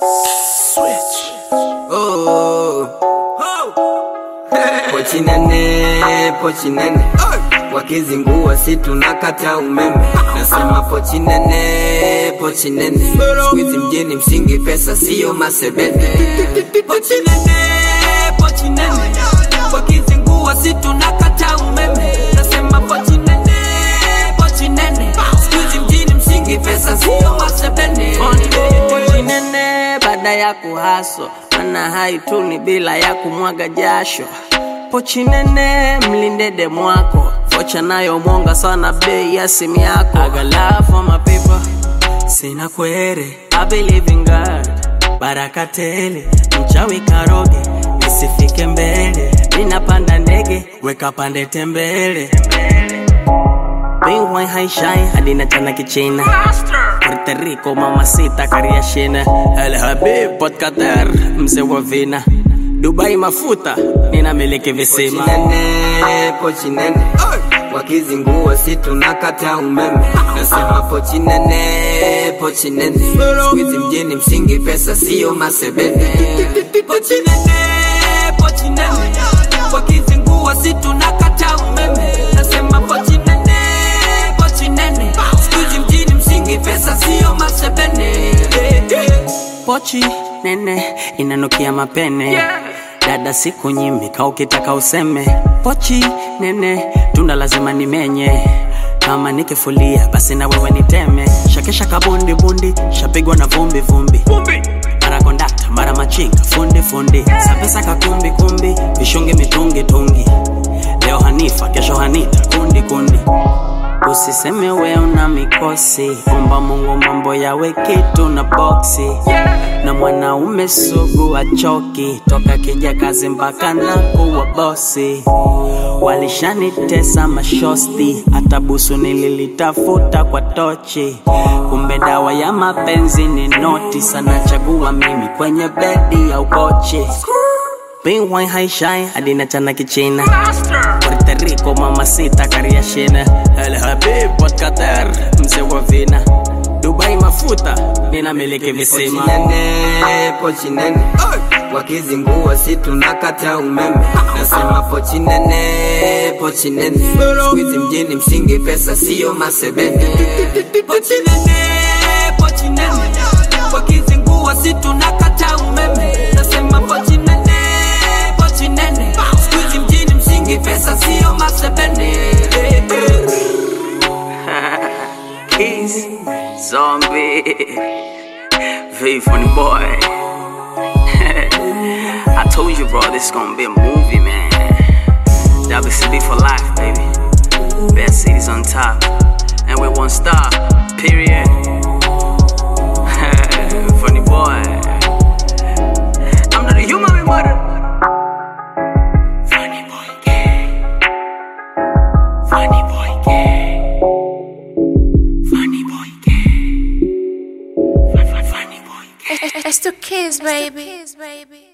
Switch. Oh. Pochi nene, pochi nene. Wakizingua si tunakata umeme. Nasema pochi nene, pochi nene. Squeeze mjini msingi pesa sio masebene. Pochi nene, baada ya kuhaso mana haituni bila ya kumwaga jasho. Pochi nene mlinde demu wako focha nayo mwonga sana bei ya simu yako. My people. Sina kwere. I believe in God. Baraka tele. Mchawi karoge. Nisifike mbele. Ninapanda ndege. Weka pande tembele Bingwai shine hadi na chana kichina Puerto Rico mamacita kariashina El Habib Port mzee wa vina Dubai mafuta ninamiliki visima Pochinene, pochinene wakizingua si tunakata umeme. Nasema pochinene, pochinene Wizi mjini msingi pesa siyo masebene. Pochi pochi nene inanukia mapene. Dada siku nyimika ukitaka useme. Pochi nene tunda lazima nimenye kama nikifulia basi na wewe niteme shakesha kabundi bundi shapigwa na vumbi vumbi. Mara kondakta mara machinga fundi fundi. Sapesa kakumbi kumbi vishungi mitungi tungi. Leo hanifa kesho hanita kundi kundi Usiseme we una mikosi, omba Mungu mambo yawe kitu na boksi. Na mwanaume sugu achoki, toka kija kazi mpaka na kuwa bosi. Walishanitesa mashosti, hata busu nililitafuta kwa tochi. Kumbe dawa ya mapenzi ni noti, sana chagua mimi kwenye bedi ya kochi. Haishai hadi na chana kichina Puerto Rico mamacita kariashina El Habib Port Qatar mse wa vina. Dubai mafuta ninamiliki visima. Pochi nene, pochi nene. Wakizingua situ nakata umeme. Nasema pochi nene pochi nene. Squeeze mjini msingi pesa siyo masebene. Pochi nene pochi nene. Wakizingua nakata tunakata zombie, very funny boy. I told you, bro, this is gonna be a movie, man. WCB for life, baby. Best cities on top, and with one star, period. It's, it's to baby. It's to kiss, baby.